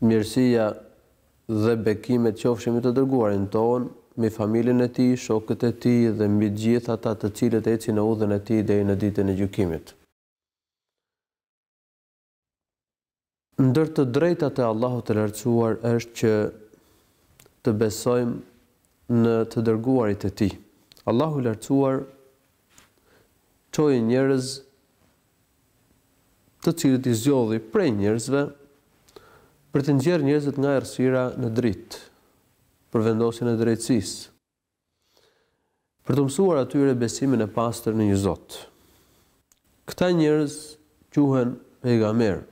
Mirësia dhe bekimet qofshin mbi të dërguarin tonë, mbi familjen e tij, shokët e tij dhe mbi të gjithë ata të cilët ecin në udhën e tij deri në Ditën e Gjykimit. Ndër të drejtat e Allahut të Lartësuar është që të besojmë në të dërguarit e Tij. Allahu i Lartësuar çoi njerëz të cilët i zgjodhi prej njerëzve, për t'i nxjerrë njerëzit nga errësira në dritë, për vendosjen e drejtësisë, për t'u mësuar atyre besimin e pastër në një Zot. Këta njerëz quhen pejgamberë,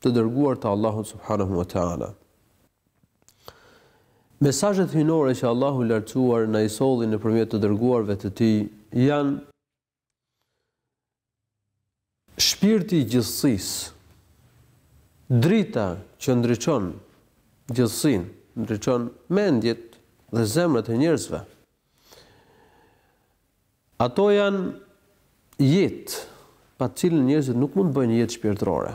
të dërguar të Allahut subhanahu wa ta'ala. Mesazhet hyjnore që Allahu i Lartësuar na i solli nëpërmjet të dërguarve të Tij janë Shpirti i gjithësisë, drita që ndriçon gjithësinë, ndriçon mendjet dhe zemrat e njerëzve. Ato janë jetë, pa të cilën njerëzit nuk mund të bëjnë jetë shpirtërore.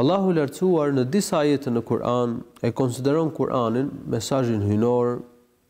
Allahu i Lartësuar në disa ajete në Kur'an e konsideron Kur'anin, mesazhin hyjnor,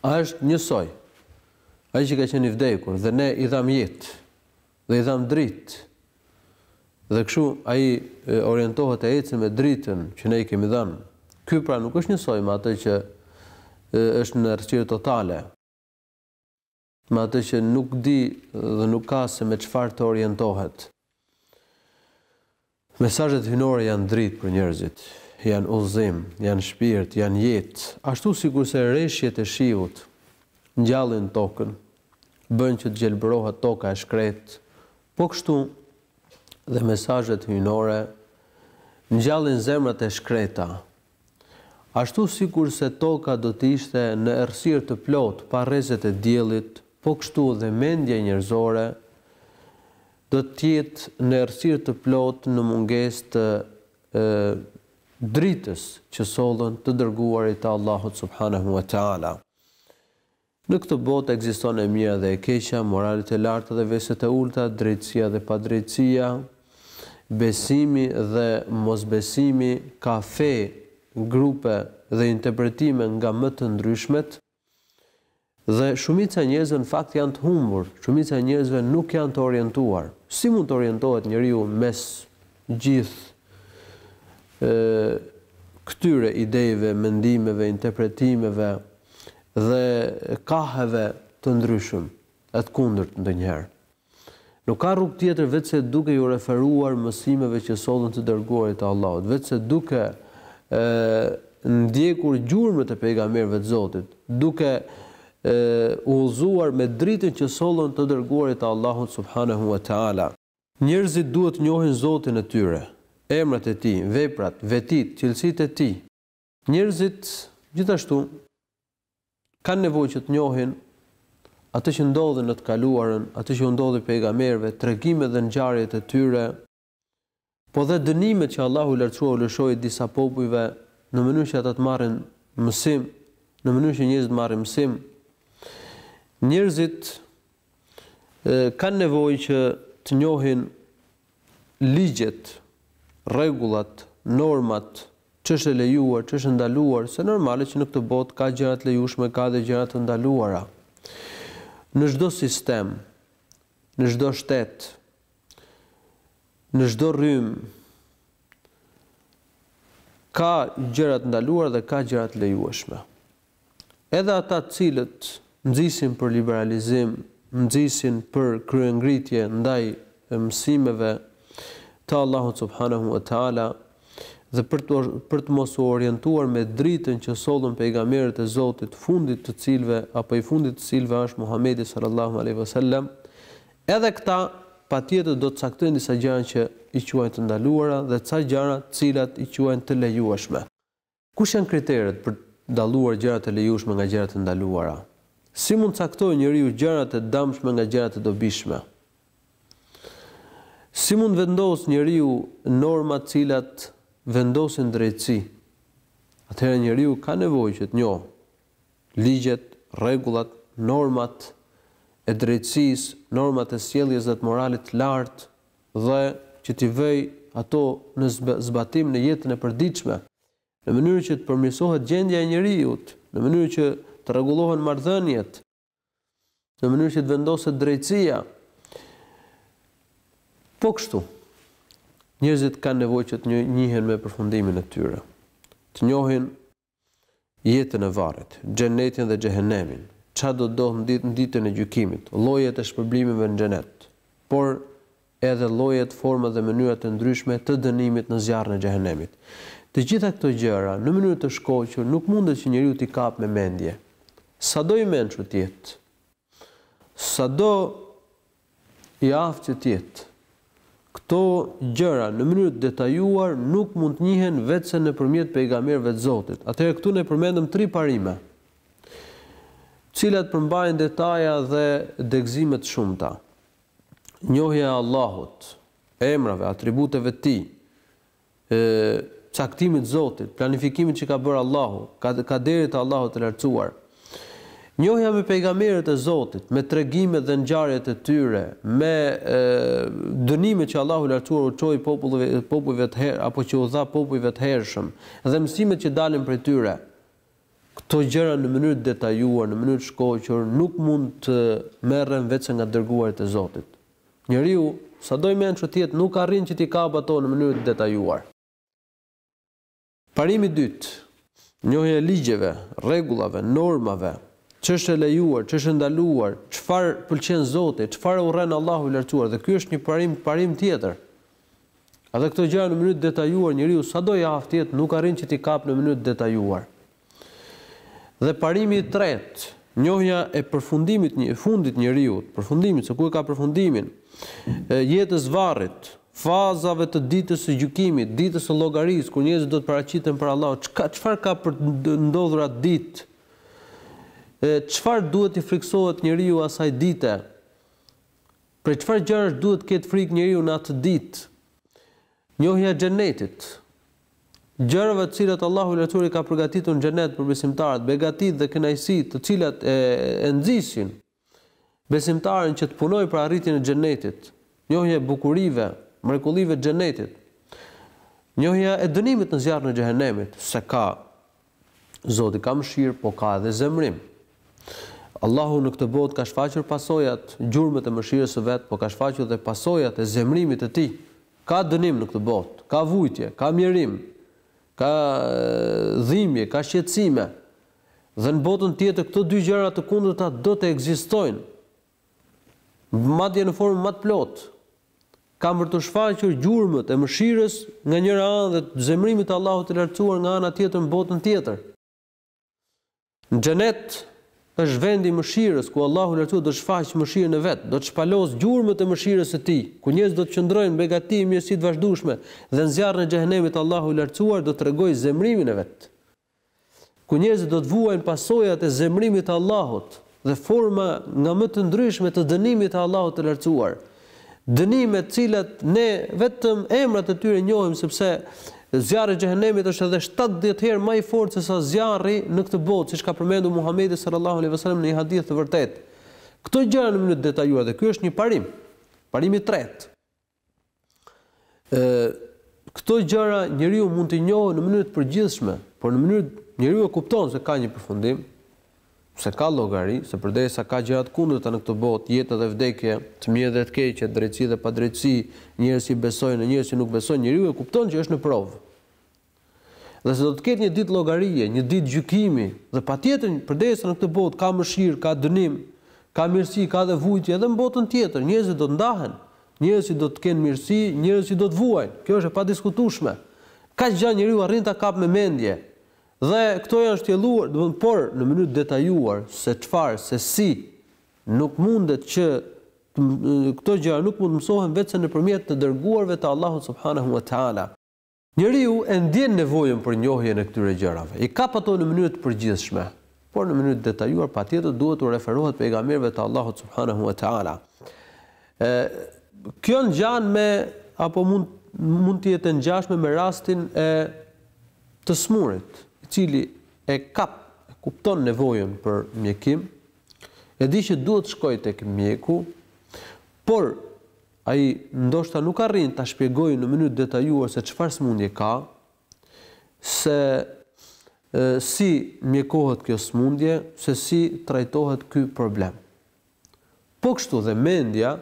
A është njësoj ai që ka qenë i vdekur dhe ne i dhamë jetë dhe i dhamë dritë dhe kështu ai orientohet e ecën me dritën që ne i kemi dhënë. Ky pra nuk është njësoj me atë që është në errësirë totale. me atë që nuk di dhe nuk ka se me çfarë të orientohet. Mesazhet hyjnore janë dritë për njerëzit, janë udhëzim, janë shpirt, janë jetë, ashtu sikurse reshjet e shiut ngjallin tokën, bëjnë që të gjelbërohet toka e shkretë, po kështu dhe mesazhet hyjnore ngjallin zemrat e shkreta, Ashtu sikurse toka do të ishte në errësirë të plotë pa rrezet e diellit, po kështu dhe mendja njerëzore do të jetë në errësirë të plotë në mungesë të Dritës që sollën të Dërguarit e Allahut subhanahu wa ta'ala. Në këtë botë ekziston e mira dhe e keqja, moralet e larta dhe veset e ulta, drejtësia dhe padrejtësia, besimi dhe mosbesimi, ka fe, grupe dhe interpretime nga më të ndryshmet, dhe shumica e njerëzve në fakt janë të humbur, shumica e njerëzve nuk janë të orientuar. Si mund të orientohet njeriu mes Gjithë këtyre idejve, mendimeve, interpretimeve dhe kaheve të ndryshëm e të kundërt ndonjëherë. Nuk ka rrugë tjetër veçse duke iu referuar mësimeve që sollën të Dërguarit e Allahut, veçse duke ndjekur gjurmët e Pejgamberëve të Zotit, duke u udhëzuar me dritën që sollën të Dërguarit e Allahut subhanehu wa ta'ala. Njerëzit duhet të njohin Zotin e tyre, emrat e Tij, veprat, vetitë, cilësitë e Tij. Njerëzit, gjithashtu, kanë nevojë që të njohin atë që ndodhi në të kaluarën, atë që u ndodhi pejgamberëve, tregimet dhe ngjarjet e tyre, po dhe dënimet që Allahu i Lartësuar u lëshoi disa popujve, në mënyrë që ata të marrin mësim, në mënyrë që njerëzit të marrin mësim. Njerëzit, kanë nevojë që të njohin ligjet, rregullat, normat, ç'është e lejuar, ç'është e ndaluar, se normale që në këtë botë ka gjëra të lejueshme, ka edhe gjëra të ndaluara. Në çdo sistem, në çdo shtet, në çdo rrymë ka gjëra të ndaluara dhe ka gjëra të lejueshme. Edhe ata të cilët nxisin për liberalizim, nxisin për kryengritje ndaj mësimeve të Allahut subhanehu ue teala dhe për të për të mos u orientuar me dritën që sollën pejgamberët e Zotit fundit të cilëve apo i fundit të cilëve është Muhamedi sallallahu alejhi ve sellem edhe këta patjetër do të caktojnë disa gjëra që i quajnë të ndaluara dhe ca gjëra të cilat i quajnë të lejueshme. Kush janë kriteret për të dalluar gjërat e lejueshme nga gjërat e ndaluara? Si mund të caktojë njeriu gjërat e dëmshme nga gjërat e dobishme? Si mund të vendosë njeriu norma të cilat vendosin drejtësi? Atëherë njeriu ka nevojë që të njohë ligjet, rregullat, normat e drejtësisë, normat e sjelljes dhe të moralit të lartë dhe që t'i vërë ato në zbatim në jetën e përditshme, në mënyrë që të përmirësohet gjendja e njeriut, në mënyrë që të rregullohen marrëdhëniet, në mënyrë që të vendoset drejtësia. Po kështu, njerëzit kanë nevojë që të njihen me përfundimin e tyre, të njohin jetën e varrit, xhenetin dhe xhehenemin, ça do të ndodhë në ditën e gjykimit, llojet e shpërblimeve në xhenet, por edhe llojet, format dhe mënyrat e ndryshme të dënimit në zjarrin e xhehenemit. Të gjitha këto gjëra, në mënyrë të shkoqur, nuk mundet që njeriu t'i kapë me mendje. Sado i mençur të jetë, sado i aftë që të jetë. Këto gjëra në mënyrë të detajuar nuk mund të njihen veçse nëpërmjet pejgamberëve të Zotit. Atëherë këtu ne përmendëm tri parime, të cilat përmbajnë detaje dhe degëzime të shumta. Njohja e Allahut, emrave, atributeve të Tij, caktimit të Zotit, planifikimit që ka bërë Allahu, kaderit të Allahut të Lartësuar. Njohja me pejgamberët e Zotit, me tregimet dhe ngjarjet e tyre, me dënimet që Allahu i Lartësuar u çoi popullëve popujve të herë apo që u dha popujve të hershëm dhe mësimet që dalin prej tyre. Këto gjëra në mënyrë të detajuar, në mënyrë të shkoqur, nuk mund të merren veçse nga të dërguarit e Zotit. Njeriu, sado i mençur të jetë, nuk arrin që t'i kapë ato në mënyrë të detajuar. Parimi i dytë, njohja e ligjeve, rregullave, normave, ç'është e lejuar, ç'është e ndaluar, çfarë pëlqen Zoti, çfarë urren Allahu i Lartësuar, dhe ky është një parim parim tjetër. Edhe këto gjëra në mënyrë të detajuar njeriu sado i aftë të jetë nuk arrin që t'i kapë në mënyrë të detajuar. Dhe parimi i tretë, njohja e përfundimit, e fundit të njeriut, përfundimit, se ku e ka përfundimin, jetës varrit, fazave të ditës së gjykimit, ditës së llogarisë, kur njerëzit do të paraqiten para Allahut, çka, çfarë ka për të ndodhur atë ditë, çfarë duhet t'i frikësohet njeriu asaj dite, Prej çfarë gjërash duhet të ketë frikë njeriu në atë ditë? Njohja e Xhennetit, gjërave të cilat Allahu i Lartësuar i ka përgatitur në Xhennet për besimtarët, begatitë dhe kënaqësitë të cilat e e nxisin besimtarin që të punojë për arritjen e Xhennetit, njohja e bukurive, mrekullive të Xhennetit, njohja e dënimit në zjarrin e Xhehenemit, se ka Zoti ka mëshirë, po ka edhe zemërim. Allahu në këtë botë ka shfaqur pasojat, gjurmët e mëshirës së Vet, po ka shfaqur dhe pasojat e zemërimit të Tij. Ka dënim në këtë botë, ka vujtje, ka mjerim, ka dhimbje, ka shqetësime. Dhe në botën tjetër këto dy gjëra të kundërta do të ekzistojnë. madje në formën më të plotë, kanë për t'u shfaqur gjurmët e mëshirës nga njëra anë dhe të zemërimit të Allahut të Lartësuar nga ana tjetër në botën tjetër. Në Xhenet është vendi i mëshirës, ku Allahu i Lartësuar do të shfaqë mëshirën e vet, do të shpalosë gjurmët e mëshirës së Tij, ku njerëzit do të qëndrojnë në begati e mirësi të vazhdueshme dhe në zjarrin e Xhehenemit Allahu i Lartësuar do të tregojë zemërimin e vet. ku njerëzit do të vuajnë pasojat e zemërimit të Allahut dhe forma nga më të ndryshme të dënimit të Allahut të Lartësuar, dënime të cilat ne vetëm emrat e tyre njohim sepse zjarri i Xhehenemit është edhe shtatëdhjetë herë më i fortë sesa zjarri në këtë botë, siç ka përmendur Muhamedi sallallahu alejhi ve sellem në një hadith të vërtetë. Këto gjëra në mënyrë të detajuar dhe ky është një parim, parimi i tretë. Ë këto gjëra njeriu mund t'i njohë në mënyrë të përgjithshme, por në mënyrë njeriu e kupton se ka një përfundim, se ka llogari, se përderisa ka gjëra të kundërta në këtë botë, jetë dhe vdekje, të mirë dhe të keqe, drejtësi dhe padrejtësi, njerëz që besojnë dhe njerëz që nuk besojnë, njeriu e kupton që është në provë. Dhe se do të ketë një ditë llogarie, një ditë gjykimi, dhe patjetër, përderisa në këtë botë ka mëshirë, ka dënim, ka mirësi, ka dhe vujtje, edhe në botën tjetër, njerëzit do të ndahen, njerëzit do të kenë mirësi, njerëzit do të vuajnë. Kjo është e padiskutueshme. Kaq gjë njeriu arrin ta kapë me mendje. Dhe këto janë shtjelluar, por në mënyrë të detajuar, se çfarë, se si, nuk mundet që këto gjëra nuk mund të mësohen veçse nëpërmjet të dërguarve të Allahut subhanehu ve teala. Njeriu e ndjen nevojën për njohjen e këtyre gjërave, i kap ato në mënyrë të përgjithshme, por në mënyrë të detajuar patjetër duhet t'u referohet pejgamberëve të Allahut subhanehu ue teala. E kjo ngjan me apo mund mund të jetë e ngjashme me rastin e të smurit, i cili e kap, e kupton nevojën për mjekim, e di që duhet të shkojë tek mjeku, por Ai ndoshta nuk arrin ta shpjegojë në mënyrë të detajuar se çfarë sëmundje ka, se si mjekohet kjo sëmundje, se si trajtohet ky problem. Po kështu dhe mendja,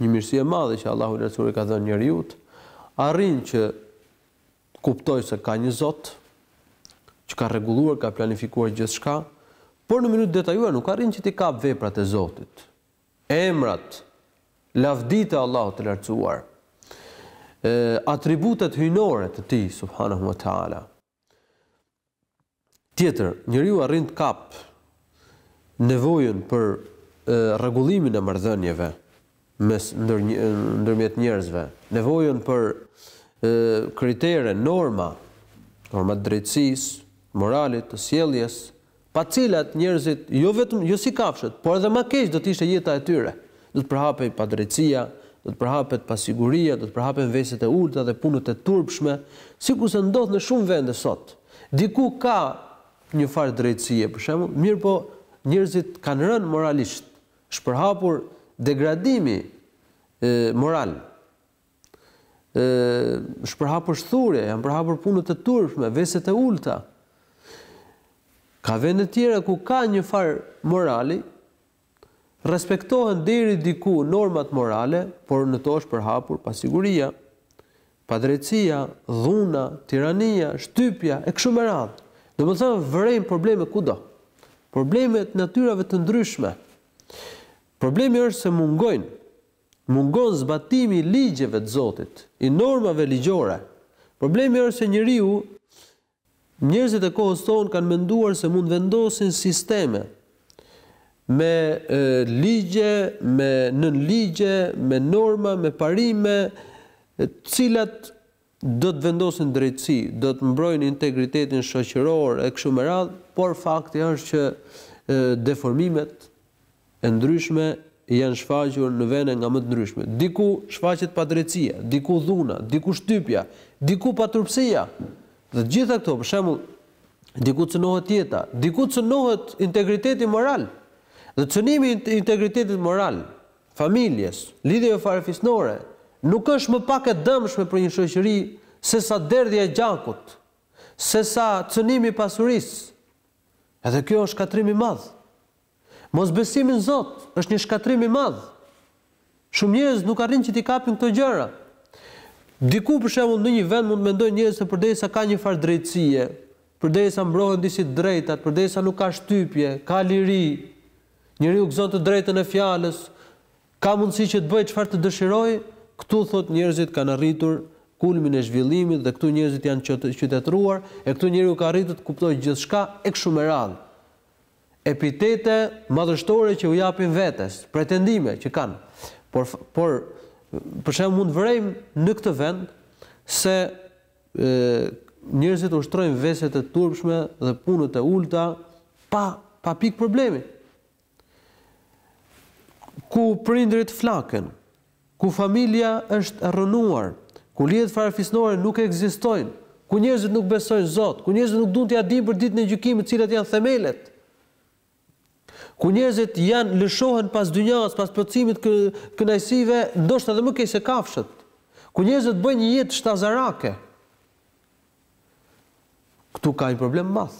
një mirësi e madhe që Allahu i Lartësuar i ka dhënë njeriut, arrin që të kuptojë se ka një Zot që ka rregulluar, ka planifikuar gjithçka, por në mënyrë të detajuar nuk arrin që t'i kapë veprat e Zotit. Emrat, lavditë e Allahut të Lartësuar, e, atributet hyjnore të Tij, subhanahu wa ta'ala. Tjetër, njeriu arrin të kapë nevojën për rregullimin e marrëdhënieve mes ndër ndërmjet njerëzve, nevojën për kritere, norma, norma të drejtësisë, moralit, të sjelljes, pa të cilat njerëzit jo vetëm jo si kafshët, por edhe ma keq do të ishte jeta e tyre. Do të përhapej padrejtësia, do të përhapet pasiguria, do të përhapen veset e ulëta dhe punët e turpshme, sikurse ndodh në shumë vende sot. Diku ka një farë drejtësie, për shembull, mirëpo njerëzit kanë rënë moralisht, është përhapur degradimi moral. ë është përhapur shthurje, janë përhapur punë të turpshme, vese të ulëta. Ka vende të tjera ku ka një far morali, respektohen deri diku normat morale, por në to është përhapur pasiguria, padrejtësia, dhuna, tirania, shtypja e kështu me radhë. Domethënë vërejmë probleme kudo. Probleme të natyrave të ndryshme. Problemi është se mungojnë Mungon zbatimi i ligjeve të Zotit, i normave ligjore. Problemi është se njeriu, njerëzit e kohës tonë kanë menduar se mund vendosin sisteme me ligje, me nënligje, me norma, me parime, të cilat do të vendosin drejtësi, do të mbrojnë integritetin shoqëror e kështu me radhë, por fakti është që deformimet e ndryshme janë shfaqur në vene nga më të ndryshme. Diku shfaqet padrejtësia, diku dhuna, diku shtypja, diku paturpësia. Dhe të gjitha këto, për shembull, diku cënohet jeta, diku cënohet integriteti moral. Dhe cënimi i integritetit moral familjes, lidhjeve farefisnore, nuk është më pak e dëmshme për një shoqëri sesa derdhja e gjakut, sesa cënimi i pasurisë. Edhe kjo është shkatërrim i madh. Mosbesimi në Zot është një shkatërrim i madh. Shumë njerëz nuk arrijnë që t'i kapin këto gjëra. Diku për shembull në një vend mund të mendojnë njerëzit se përderisa ka një farë drejtësie, përderisa mbrohen disi të drejtat, përderisa nuk ka shtypje, ka liri, Njeriu gëzon të drejtën e fjalës, ka mundësi që të bëjë çfarë të dëshirojë, këtu thotë njerëzit kanë arritur kulmin e zhvillimit dhe këtu njerëzit janë qytetëruar e këtu njeriu ka arritur të kuptojë gjithçka e kështu me radhë. Epitete madhështore që u japin vetes, pretendime që kanë. Por por për shembull mund të vërejmë në këtë vend se Njerëzit ushtrojnë vese të turpshme dhe punë të ulëta pa pa pikë problemi. Ku prindërit flaken, ku familja është e rrënuar, ku lidhjet farefisnore nuk ekzistojnë, ku njerëzit nuk besojnë Zot, ku njerëzit nuk duan t'ia dinë për ditën e gjykimit cilat janë themelet. Kur njerëzit janë lëshohen pas dynjasë, pas plotësimit të kënaqësive, ndoshta edhe më keq se kafshët. Kur njerëzit bëjnë një jetë shtazarake, këtu ka një problem madh.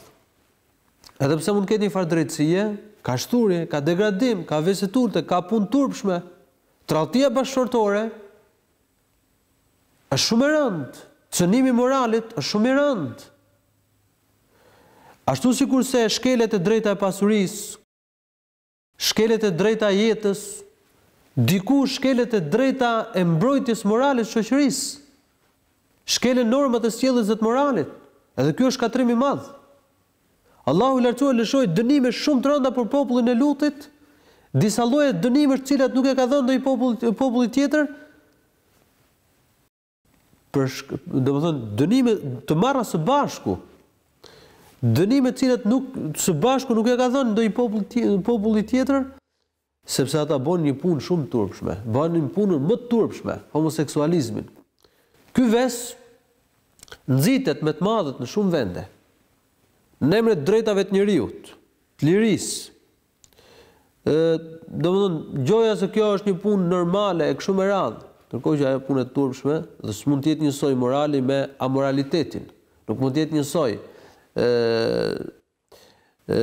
Edhe pse mund të ketë një farë drejtësie, ka shthurje, ka degradim, ka vese të ulta, ka punë turpshme. Tradhtia bashkëshortore është shumë e rëndë. Cënimi i moralit është shumë i rëndë. Ashtu sikurse shkelet e drejta e pasurisë, shkelet e drejta e jetës, diku shkelet e drejta e mbrojtjes morale të shoqërisë. Shkelen normat e sjelljes dhe të moralit. Edhe ky është shkatërrim i madh. Allahu i Lartësuar lëshoi dënime shumë të rënda për popullin e Lutit, disa lloje dënimesh të cilat nuk e ka dhënë ndonjë popull populli tjetër, për domethënë dënime të marra së bashku. Dënime të cilat nuk së bashku nuk e ka dhënë ndonjë popull, populli tjetër, sepse ata bënin një punë shumë turpshme, bënin punën më të turpshme, homoseksualizmin. Ky ves nxitet me të madhe në shumë vende. Në emër të drejtave të njeriut, të lirisë, Ë, domethënë, gjoja se kjo është një punë normale e kështu me radhë, ndërkohë që ajo punë e turpshme dhe s'mund të jetë njësoj morali me amoralitetin. Nuk mund të jetë njësoj. Ë, ë,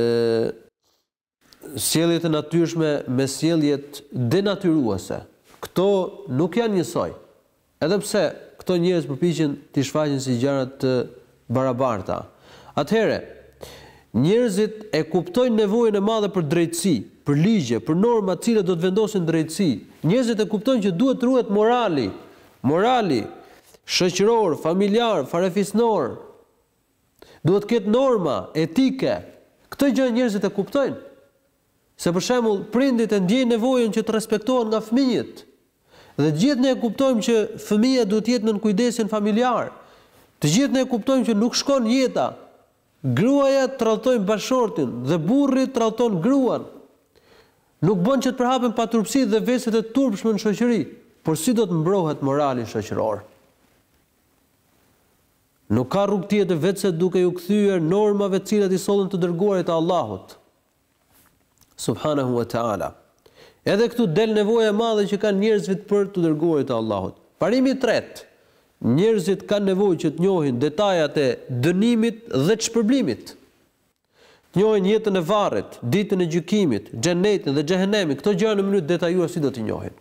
sjelljet e natyrshme me sjelljet denatyruese. Këto nuk janë njësoj. Edhe pse këto njerëz përpiqen t'i shfaqin si gjëra të barabarta. Atëherë, njerëzit e kuptojnë nevojën e madhe për drejtësi, për ligje, për norma të cilat do të vendosin drejtësi. Njerëzit e kuptojnë që duhet të ruhet morali, morali shoqëror, familjar, farefisnor. Duhet të ketë norma etike. Këtë gjë njerëzit e kuptojnë. Se për shembull, prindit e ndjejnë nevojën që të respektohen nga fëmijët. Dhe të gjithë ne e kuptojmë që fëmija duhet të jetë nën kujdesin familjar. Të gjithë ne e kuptojmë që nuk shkon jeta. Gruaja tradhton bashkëshortin dhe burri tradhton gruan. Nuk bën që të përhapen paturpësitë dhe veset e turpshme në shoqëri. Por si do të mbrohet morali shoqëror? Nuk ka rrugë tjetër veçse duke iu kthyer normave të cilat i sollën të dërguarit e Allahut. Subhanehu ue Teala. Edhe këtu del nevoja e madhe që kanë njerëzit për të dërguarit e Allahut. Parimi i tretë, njerëzit kanë nevojë që të njohin detajat e dënimit dhe të shpërblimit. Të njohin jetën e varrit, ditën e gjykimit, xhennetin dhe xhehenemin, këto gjëra në mënyrë të detajuar si do t'i njohin.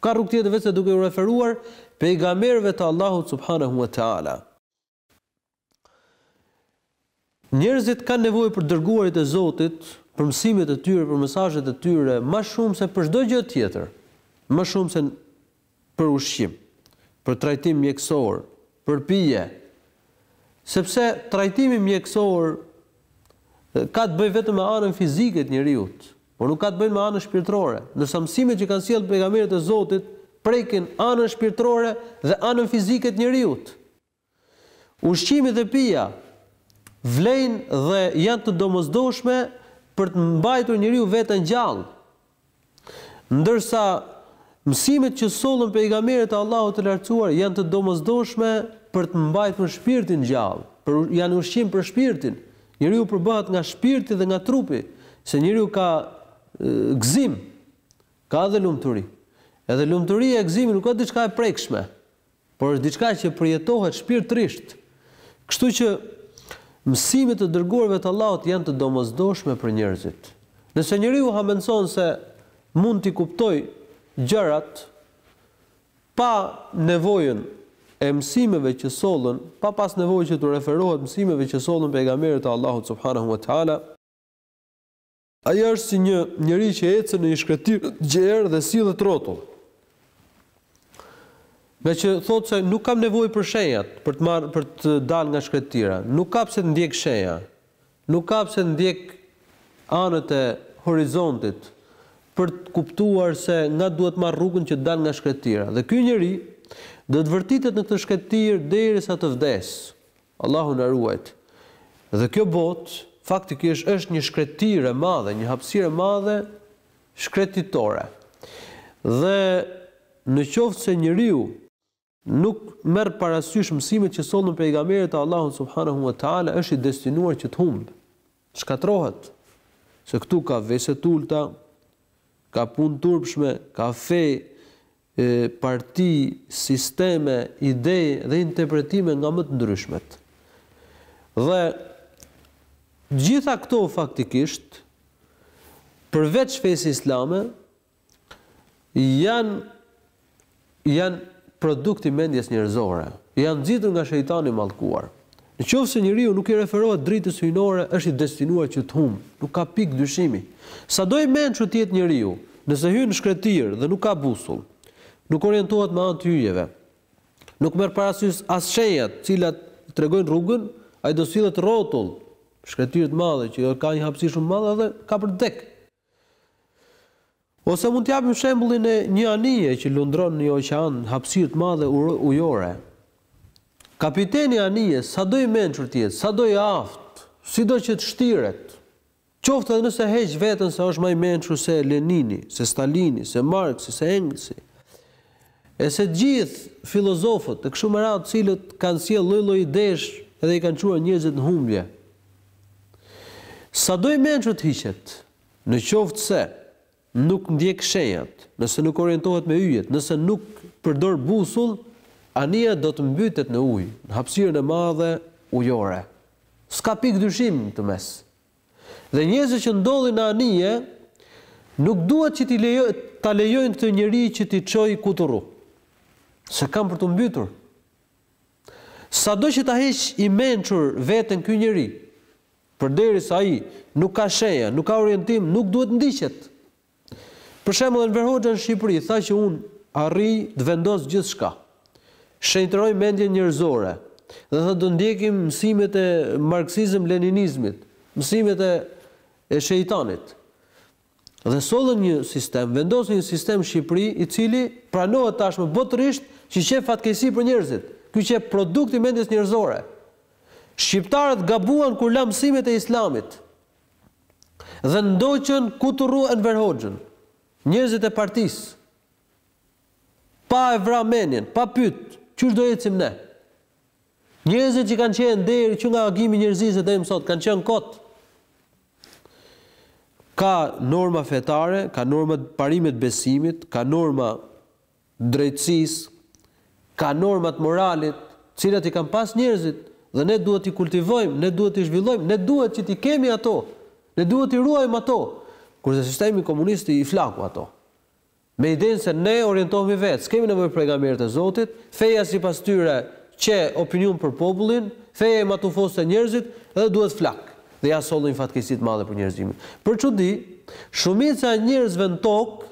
S'ka rrugë tjetër veçse duke u referuar pejgamberëve të Allahut subhanehu ue Teala. Njerëzit kanë nevojë për dërguarit e Zotit, për mësimet e tyre, për mesazhet e tyre, më shumë se për çdo gjë tjetër, më shumë se për ushqim, për trajtim mjekësor, për pije, sepse trajtimi mjekësor ka të bëjë vetëm me anën fizike të njeriut, por nuk ka të bëjë me anën shpirtërore, ndërsa mësimet që kanë sjellë pejgamberët e Zotit prekin anën shpirtërore dhe anën fizike të njeriut. Ushqimi dhe pija vlejnë dhe janë të domosdoshme për të mbajtur njeriu veten gjallë. Ndërsa mësimet që sollën pejgamberët e Allahut të Lartësuar janë të domosdoshme për të mbajtur shpirtin gjallë, për janë ushqim për shpirtin. Njeriu përbëhet nga shpirti dhe nga trupi, se njeriu ka gëzim, ka edhe lumturi. Edhe lumturia e gëzimi nuk ka diçka e prekshme. por është diçka që përjetohet shpirtërisht. Kështu që mësimet e të dërguarve të Allahut janë të domosdoshme për njerëzit. Nëse njeriu hamencon se mund t'i kuptojë gjërat pa nevojën e mësimeve që sollën, pa pas nevojë që t'u referohet mësimeve që sollën pejgamberët e Allahut subhanehu ve teala, Ai është si një njeri që ecën në një shkretirë të gjerë dhe sillet rrotull. Ngaqë thotë se nuk kam nevojë për shenjat për të marrë për të dalë nga shkretira. Nuk ka pse të ndjek shenja. Nuk ka pse të ndjek anët e horizontit për të kuptuar se nga duhet të marrë rrugën që të dalë nga shkretira. Dhe ky njeri do të vërtitet në këtë shkretirë derisa të vdesë. Allahu na ruajt. Dhe kjo botë, faktikisht është një shkretirë e madhe, një hapësirë e madhe shkretitore. Dhe në qoftë se njeriu, nuk merr parasysh mësimet që sollën pejgamberët e Allahut subhanehu ue teala është i destinuar që të humbë, të shkatërrohet, se këtu ka vese të ulëta, ka punë të turpshme, ka fe, parti, sisteme, ide dhe interpretime nga më të ndryshmet. Dhe gjitha këto faktikisht përveç fesë islame janë janë produkt i mendjes njerëzore. Janë nxitur nga shejtani i mallkuar. Në qoftë se njeriu nuk i referohet dritës hyjnore, është i destinuar që të humbë, nuk ka pikë dyshimi. Sado i mençur të jetë njeriu, nëse hyn në shkretirë dhe nuk ka busull, nuk orientohet me anë të yjeve, nuk merr parasysh as shenjat të cilat i tregojnë rrugën, ai do sillet rrotull, shkretirë të madhe që ka një hapësirë shumë të madhe dhe ka për të vdekë. Ose mund të japim shembullin e një anije që lundron në një oqean hapësirë të madhe ujore. Kapiteni i anijes, sado i mençur të jetë, sado i aftë, sido që të shtiret, qoftë edhe nëse heq veten se është më i mençur se Lenini, se Stalini, se Marksi, se Engëlsi, e se të gjithë filozofët e kështu me radhë të cilët kanë sjellë lloj-lloj idesh edhe i kanë çuar njerëzit në humbje. Sado i mençur të hiqet, në qoftë se nuk ndjek shenjat, nëse nuk orientohet me yjet, nëse nuk përdor busullë, anija do të mbytet në ujë, në hapësirën e madhe ujore. S'ka pikë dyshimi në këtë mes. Dhe njerëzit që ndodhen në anije, nuk duhet që t'i lejo, ta lejojnë këtë njeri që t'i çojë kuturru. Se kanë për t'u mbytur. Sado që ta heq i mençur veten ky njeri, përderisa ai nuk ka shenja, nuk ka orientim, nuk duhet të ndiqet. Për shembull, Enver Hoxha në Shqipëri tha që unë arrij të vendos gjithçka. Shenjtëroi mendjen njerëzore dhe tha do ndjekim mësimet e marksizëm-leninizmit, mësimet e e shejtanit. Dhe sollën një sistem, vendosën një sistem në Shqipëri i cili pranohet tashmë botërisht që qe fatkeqësi për njerëzit. Ky qe produkt i mendjes njerëzore. Shqiptarët gabuan kur lanë mësimet e Islamit dhe ndoqën kuturru Enver Hoxhën, njerëzit e partisë. Pa e vra menin, pa pyt, qysh do ecim ne? Njerëzit që kanë qenë deri që nga agimi i njerëzisë deri më sot kanë qenë kot. Ka norma fetare, ka norma parime të besimit, ka norma drejtësisë, ka norma të moralit, të cilat i kanë pas njerëzit dhe ne duhet t'i kultivojmë, ne duhet t'i zhvillojmë, ne duhet që t'i kemi ato, ne duhet t'i ruajmë ato, kurse sistemi komunist i flaku ato. me idenë se ne orientohemi vetë, s'kemi nevojë për pejgamberët e Zotit, feja sipas tyre qe opium për popullin, feja i matufoste njerëzit dhe duhet flakë, dhe ja sollën një fatkeqësi të madhe për njerëzimin. Për çudi, shumica e njerëzve në tokë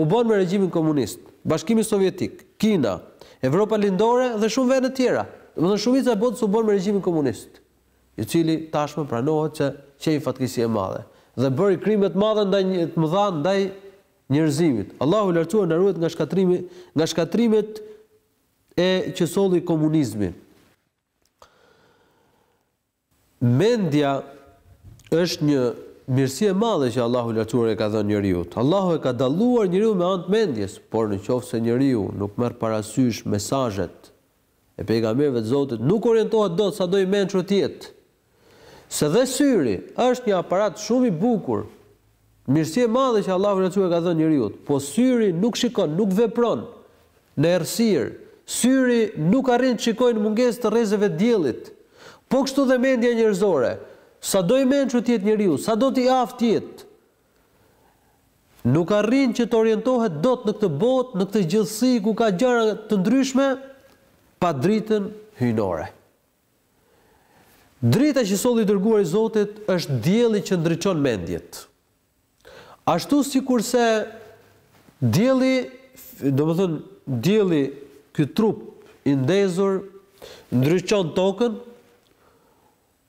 u bënë me regjimin komunist, Bashkimi Sovjetik, Kina, Evropa Lindore dhe shumë vende të tjera, domethënë shumica e botës u bënë me regjimin komunist. i cili tashmë pranohet se qe fatkeqësi e madhe dhe bëri krime të madhe ndaj të mëdha ndaj njerëzimit. Allahu i Lartësuar na ruajt nga shkatrimi, nga shkatrimet e që solli komunizmi. Mendja është një mirësi e madhe që Allahu i Lartësuar i ka dhënë njeriut. Allahu e ka dalluar njeriun me anë të mendjes, por në qoftë se njeriu nuk merr parasysh mesazhet e pejgamberëve të Zotit nuk orientohet dot sado i mençur të jetë. Se dhe syri është një aparat shumë i bukur, mirësi e madhe që Allahu i ka dhënë njeriut, po syri nuk shikon, nuk vepron në errësirë, syri nuk arrin të shikojë në mungesë të rrezeve të diellit. Po kështu dhe mendja njerëzore, sado i mençur të jetë njeriu, sado të i aftë të jetë, nuk arrin që të orientohet dot në këtë botë, në këtë gjithësi ku ka gjëra të ndryshme, pa dritën hyjnore. Drita që solli i dërguari i Zotit është dielli që ndriçon mendjet. Ashtu sikurse dielli, domethënë dielli, ky trup i ndezur ndriçon tokën,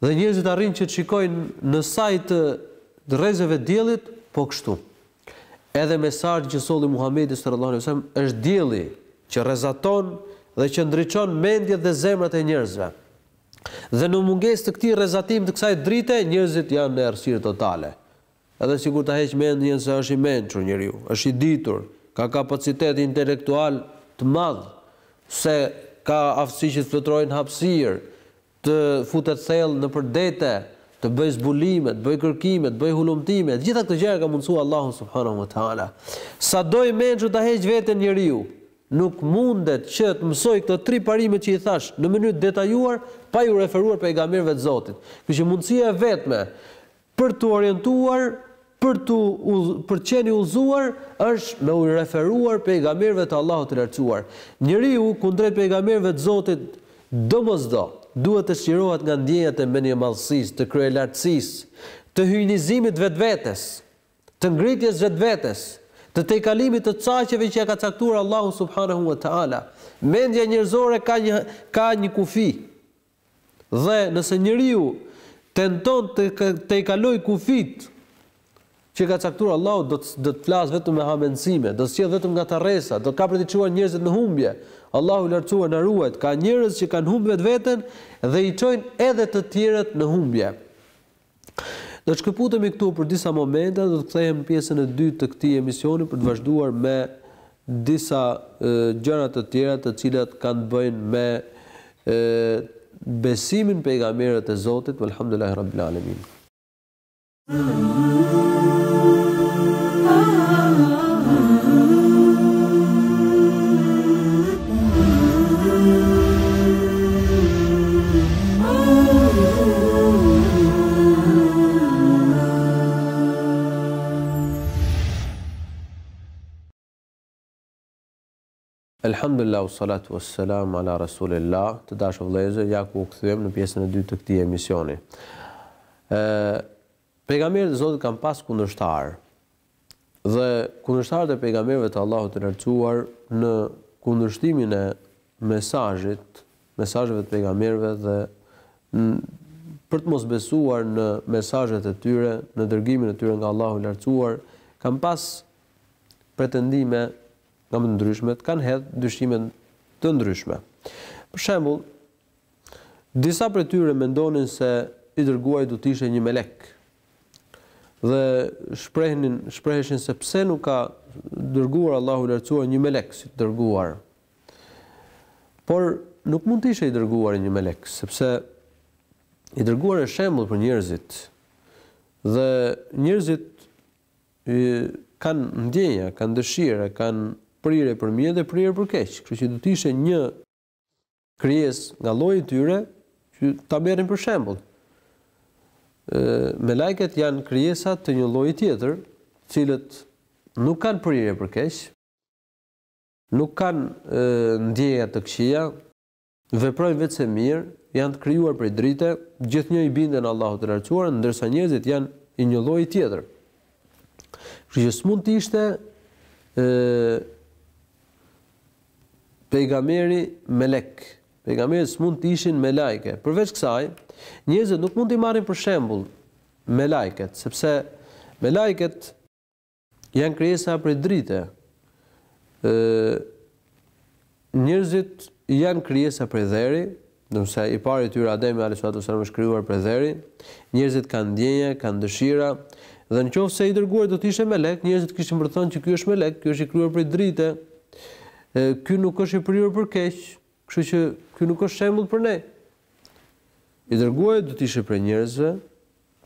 Dhe njerëzit arrijnë që të shikojnë në sajë të rrezeve të diellit, po kështu. Edhe mesazhi që solli Muhamedi sallallahu alejhi ve sellem është dielli që rrezaton dhe që ndriçon mendjet dhe zemrat e njerëzve. Dhe në mungesë të këtij rrezatim të kësaj drite, njerëzit janë në errësirë totale. Edhe sikur ta heq mendjen se është i mençur njeriu, është i ditur, ka kapacitet intelektual të madh, se ka aftësi që të fluturojë në hapësirë, të futet thellë nëpër dete, të bëjë zbulime, të bëjë kërkime, të bëjë hulumtime, të gjitha këto gjëra i ka mundësua Allahu subhanahu wa ta'ala. Sado i mençur ta heqë veten njeriu, nuk mundet që të mësojë këto tri parimet që i thashë në mënyrë të detajuar pa iu referuar pejgamberëve të Zotit. Kështu që mundësia e vetme Për t'u orientuar, për t'u udhë, për të qenë i udhëzuar, është me u referuar pejgamberëve të Allahut të Lartësuar. Njeriu kundrejt pejgamberëve të Zotit domosdo duhet të çlirohet nga ndjenjat e mendjemadhësisë, të kryelartësisë, të hyjnizimit të vetvetes, të ngritjes vetvetes, të tejkalimit të caqeve që ia ka caktuar Allahu subhanehu ve teala. Mendja njerëzore ka një ka një kufi. Dhe, nëse njeriu tenton të tejkalojë kufijtë që ka caktuar Allahu, do të do të flasë vetëm me hamendësime, do të sjellë vetëm ngatërresa, do ka për t'i çuar njerëzit në humbje. Allahu i Lartësuar na ruajt, ka njerëz që kanë humbë vetveten dhe i çojnë edhe të tjerët në humbje. Do të shkëputemi këtu për disa momente, do të kthehem në pjesën e dytë të këtij emisioni për të vazhduar me disa gjëra të tjera të cilat kanë të bëjnë me besimin në pejgamberët e Zotit, velhamdulillahi rabbil alemin. Elhamdulillah was salatu was salam ala rasulillah të dashur vëllezër ja ku u kthyem në pjesën e dytë të këtij emisioni ë Pejgamberët e Zotit kanë pas kundërshtarë. Dhe kundërshtarët e pejgamberëve të Allahut të Lartësuar në kundërshtimin e mesazhit, mesazheve të pejgamberëve dhe për të mos besuar në mesazhet e tyre, në dërgimin e tyre nga Allahu i Lartësuar, kanë pas pretendime nga më të ndryshmet, kanë hedh dyshime të ndryshme. Për shembull, Disa prej tyre mendonin se i dërguari do të ishte një melek dhe shprehnin, shpreheshin se pse nuk ka dërguar Allahu i lartësuar një melek si të dërguar. Por nuk mund të ishte i dërguari një melek, sepse i dërguari është shembull për njerëzit. Dhe njerëzit e, kanë ndjenja, kanë dëshirë, kanë prirje për mirë dhe prirje për keq. Kështu që do të ishte një krijesë nga lloji i tyre që ta merrnin për shembull. Melajket janë krijesa të një lloji tjetër, të cilët nuk kanë prirje për keq, nuk kanë ndjenja të këqija, veprojnë veçse mirë, janë të krijuar prej drite, gjithnjë i binden Allahut të lartësuar, ndërsa njerëzit janë i një lloji tjetër. Kështu që s'mund të ishte ë pejgamberi melek. Pejgamberët s'mund të ishin melajke. Përveç kësaj, njerëzit nuk mund t'i merrnin për shembull melajket, sepse melajket janë krijesa prej drite. Ë njerëzit janë krijesa prej dheri, Ndonëse i pari i tyre Ademi alejhi salatu ue selam është krijuar prej dheri, njerëzit kanë ndjenja, kanë dëshira, dhe në qoftë se i dërguari do të ishte melek, njerëzit kishin për të thënë që ky është melek, ky është i krijuar prej drite, ky nuk është i prirur për keq, kështu që ky nuk është shembull për ne. I dërguari do të ishte prej njerëzve,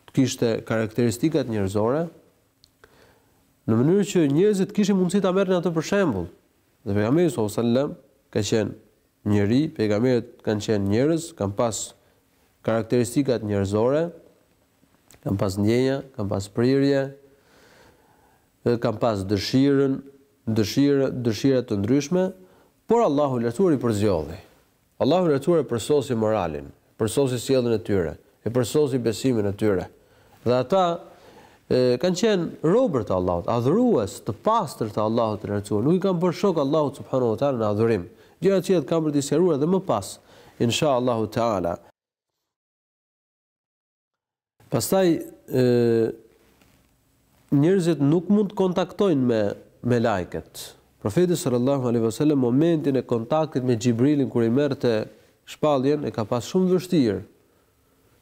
të kishte karakteristikat njerëzore, në mënyrë që njerëzit të kishin mundësi ta merrnin atë për shembull. Dhe pejgamberi sallallahu alajhi wasallam ka qenë Njeri, pejgamberët kanë qenë njerëz, kanë pas karakteristikat njerëzore, kanë pas ndjenja, kanë pas prirje, dhe kanë pas dëshirën, dëshirë, dëshira të ndryshme, por Allahu i Lartësuar i përzgjodhi. Allahu i Lartësuar e përsosi moralin, Përsosi sjelljen e tyre, e përsosi besimin e tyre. Dhe ata, e, kanë qenë robër të Allahut, adhurues të pastër të Allahut të Lartësuar. Nuk i kanë bërë shok Allahut subhanahu wa taala në adhurim. Gjëra të cilat kam për t'i sqaruar edhe më pas, insha Allahu teala. Pastaj ë njerëzit nuk mund të kontaktojnë me melajket. Profeti sallallahu alaihi wasallam momentin e kontaktit me Xhibrilin kur i merrte shpalljen e ka pas shumë vështirë.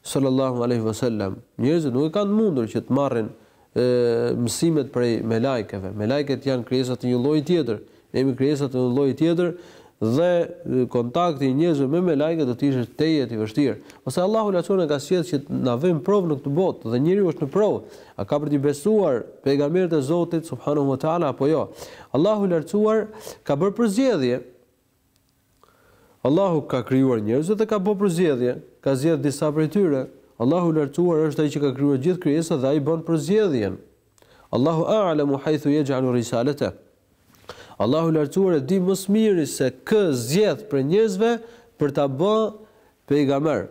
Sallallahu alaihi wasallam, njerëzit nuk e kanë të mundur që të marrin mësimet prej melajkeve. Melajket janë krijesa të një lloji tjetër. Ne jemi krijesa të një lloji tjetër dhe kontakti i njerëzve me melajket do të ishte tejet i vështirë. Pastaj Allahu i lartësuar na ka sjellë që na vë në provë në këtë botë dhe njeriu është në provë. A ka për t'i besuar pejgamberët e Zotit subhanahu wa taala apo jo? Allahu i lartësuar ka bërë përzgjedhje Allahu ka krijuar njerëzit dhe ka bo përzgjedhje, ka zgjedh disa prej tyre. Allahu i Lartësuar është Ai që ka krijuar gjithë krijesat dhe Ai bën përzgjedhjen. Allahu a'lamu hajthu yaj'alu risaleteh. Allahu i Lartësuar e di më së miri se kë zgjedh prej njerëzve për ta bë pejgamber.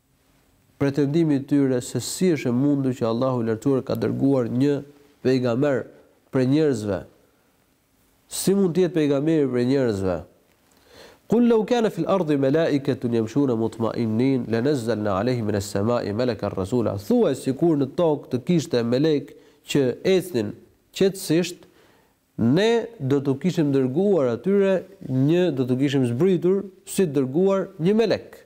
pretendimi i tyre se si është e mundur që Allahu i Lartësuar ka dërguar një pejgamber prej njerëzve, si mund të jetë pejgamberi prej njerëzve? Kul law kana fil ardhi malaikatun yamshuna mutma'innin lanazzalna alejhim min as-sama'i malakan rasula, thuaj sikur në tokë të kishte melekë që ecnin qetësisht, Ne do t'u kishim dërguar atyre një do t'u kishim zbritur si të dërguar një melek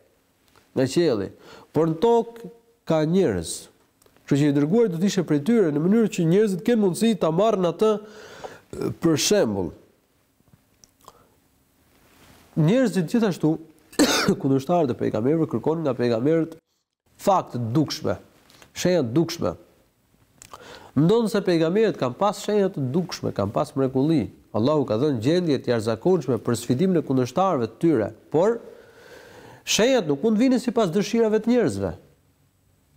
nga qielli, por në tokë ka njerëz, kështu që i dërguari do të ishte prej tyre në mënyrë që njerëzit të kenë mundësi ta marrin atë për shembull. Njerëzit gjithashtu kundërshtarët e pejgamberëve kërkonin nga pejgamberët Fakte të dukshme, Shenja të dukshme, Ndonëse pejgamberët kanë pas shenja të dukshme, kanë pas mrekulli, Allahu ka dhënë gjendje të jashtëzakonshme për sfidimin e kundërshtarëve të tyre, por shenjat nuk mund të vinin sipas dëshirave të njerëzve.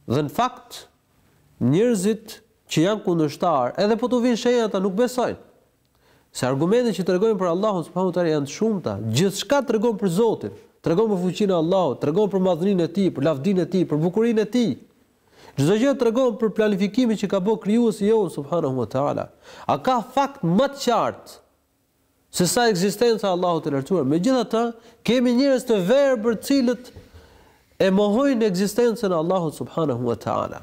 Dhe në fakt, njerëzit që janë kundërshtarë, edhe po t'u vijnë shenja ata nuk besojnë. Se argumentet që tregojnë për Allahun subhanahu teala janë të shumta, gjithçka tregon për Zotin, tregon për fuqinë e Allahut, tregon për madhninë e Tij, për lavdinë e Tij, për bukurinë e Tij. Çdo gjë tregon për planifikimin që ka bë Krijuesi jonë subhanahu wa taala. A ka fakt më të qartë se sa ekzistenca e Allahut të lartësuar? Megjithatë, kemi njerëz të verbër të cilët e mohojnë ekzistencën e Allahut subhanahu wa taala.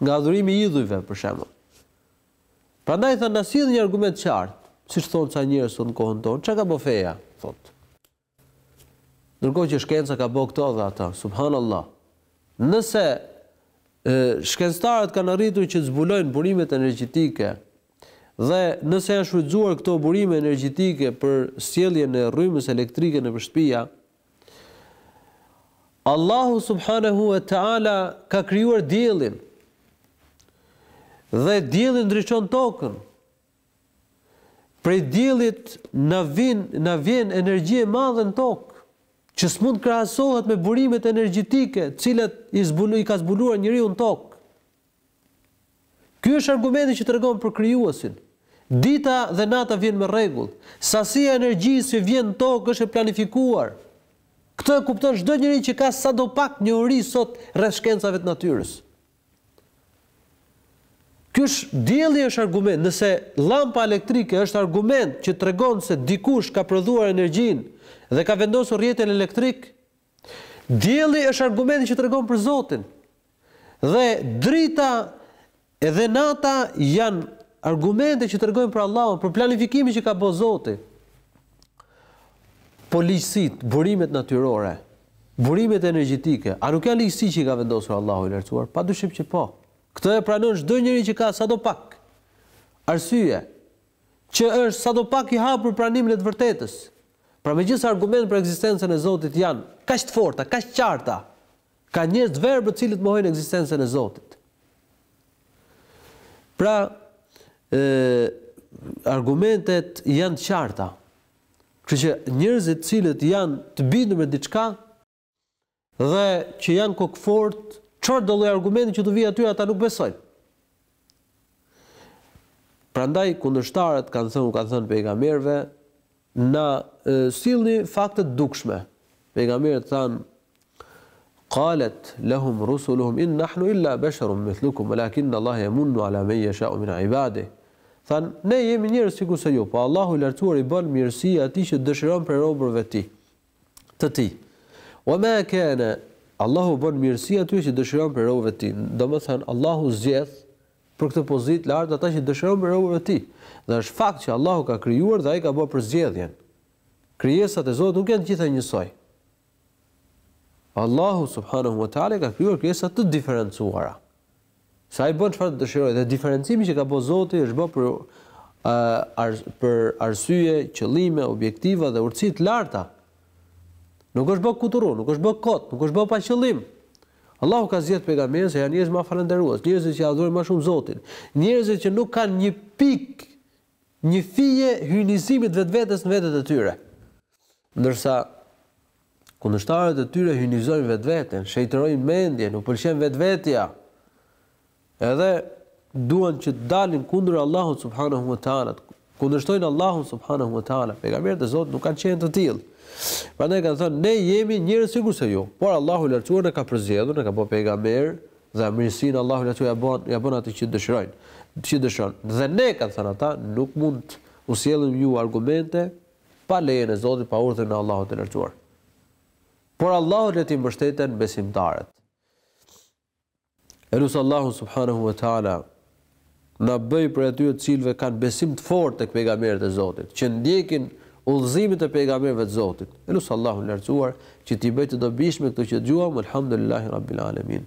nga adhurimi i idhujve, për shembull. Prandaj thotë na sillni një argument të qartë, siç thonë ca njerëz sot në kohën tonë, çka ka bë feja, thotë. Ndërkohë që shkenca ka bë këto dhe ato, subhanallahu. Nëse shkencëtarët kanë arritur që të zbulojnë burimet energjetike dhe nëse janë shfrytëzuar këto burime energjetike për sjelljen e rrymës elektrike nëpër shtëpia, Allahu subhanahu wa ta'ala ka krijuar diellin. Dhe dielli ndriçon tokën. Prej diellit na vin, na vjen energji e madhe në tokë, që s'mund krahasohet me burimet energjetike, të cilat i zbuloi i ka zbuluar njeriu në tokë. Ky është argumenti që tregon për Krijuesin. Dita dhe nata vjen me rregull. Sasia e energjisë që vjen në Tokë është e planifikuar. Këtë e kupton çdo njeri që ka sadopak njohuri sot rreth shkencave të natyrës. Ky është dielli është argument, nëse llampa elektrike është argument që tregon se dikush ka prodhuar energjinë dhe ka vendosur rrjetin elektrik, Dielli është argumenti që tregon për Zotin. Dhe drita edhe nata janë argumente që tregojnë për Allahun, për planifikimin që ka bërë Zoti. Po ligjësitë, burimet natyrore, burimet energjetike, a nuk janë ligjësi që i ka vendosur Allahu i lartësuar? Padyshim që po. Këtë e pranon çdo njeri që ka sadopak arsye që është sadopak i hapur pranimin e të vërtetës. Pra megjithëse argumentet për ekzistencën e Zotit janë kaq të forta, kaq të qarta, ka njerëz të verbër të cilët mohojnë ekzistencën e Zotit. Pra, ë argumentet janë të qarta. Kështu që njerëzit të cilët janë të bindur me diçka, dhe që janë kokëfort, çfarëdo lloj argumenti që të vijë aty ata nuk besojnë. Prandaj kundërshtarët kanë thënë, kanë thënë pejgamberëve, na sillni fakte të dukshme. Pejgamberët thanë Qalet lahum rusuluhum in nahnu illa basharun mithlukum walakin Allah yamunnu ala man yasha'u min ibadihi. Thanë ne jemi njerëz sikurse ju, po Allahu i lartësuar i bën mirësi atij që dëshiron prej robërve të tij. të Tij. Wa ma kana Allahu bën mirësi atyre që dëshiron prej robëve të Tij. Domethënë, Allahu zgjedh për këtë pozitë të lartë ata që dëshiron prej robërve të Tij. Dhe është fakt që Allahu ka krijuar dhe Ai ka bërë përzgjedhjen. Krijesat e Zotit nuk janë të gjitha njësoj. Allahu subhanahu wa taala ka krijuar krijesa të diferencuara. Se ai bën çfarë të dëshirojë dhe diferencimi që ka bë Zoti është bë për për arsye, qëllime, objektiva dhe urtësi të larta. Nuk është bë kuturru, nuk është bë kot, nuk është bë pa qëllim. Allahu ka zgjedh pejgamberët se janë njerëzit më falënderues, njerëzit që adhurojnë më shumë Zotin, njerëzit që nuk kanë një pikë një fije hyjnizimi të vetvetes në vetet e tyre. Ndërsa kundërshtarët e tyre hyjnizojnë vetveten, shenjtërojnë mendjen, u pëlqen vetvetja. Edhe duan që të dalin kundër Allahut subhanahu wa taala, kundërshtojnë Allahun subhanahu wa taala. Pejgamberët e Zotit nuk kanë qenë të tillë. Prandaj kanë thënë ne jemi njerëz sikurse ju, por Allahu i lartësuar na ka përzgjedhur, na ka bërë pejgamber dhe mirësinë Allahu i lartësuar ja bën ja bën atij që dëshirojnë, që dëshiron. Dhe ne kanë thënë ata, nuk mund u sjellim ju argumente pa lejen e Zotit, pa urdhrin e Allahut të Lartësuar. Por Allahut le t'i mbështeten besimtarët. E lus Allahun subhanahu wa taala të na bëjë prej atyre të cilëve kanë besim të fortë tek pejgamberët e Zotit, që ndjekin udhëzimin e pejgamberëve të Zotit. E lus Allahun e Lartësuar që t'i bëjë të dobishme këto që dëgjuam, elhamdulillahi rabbil alamin.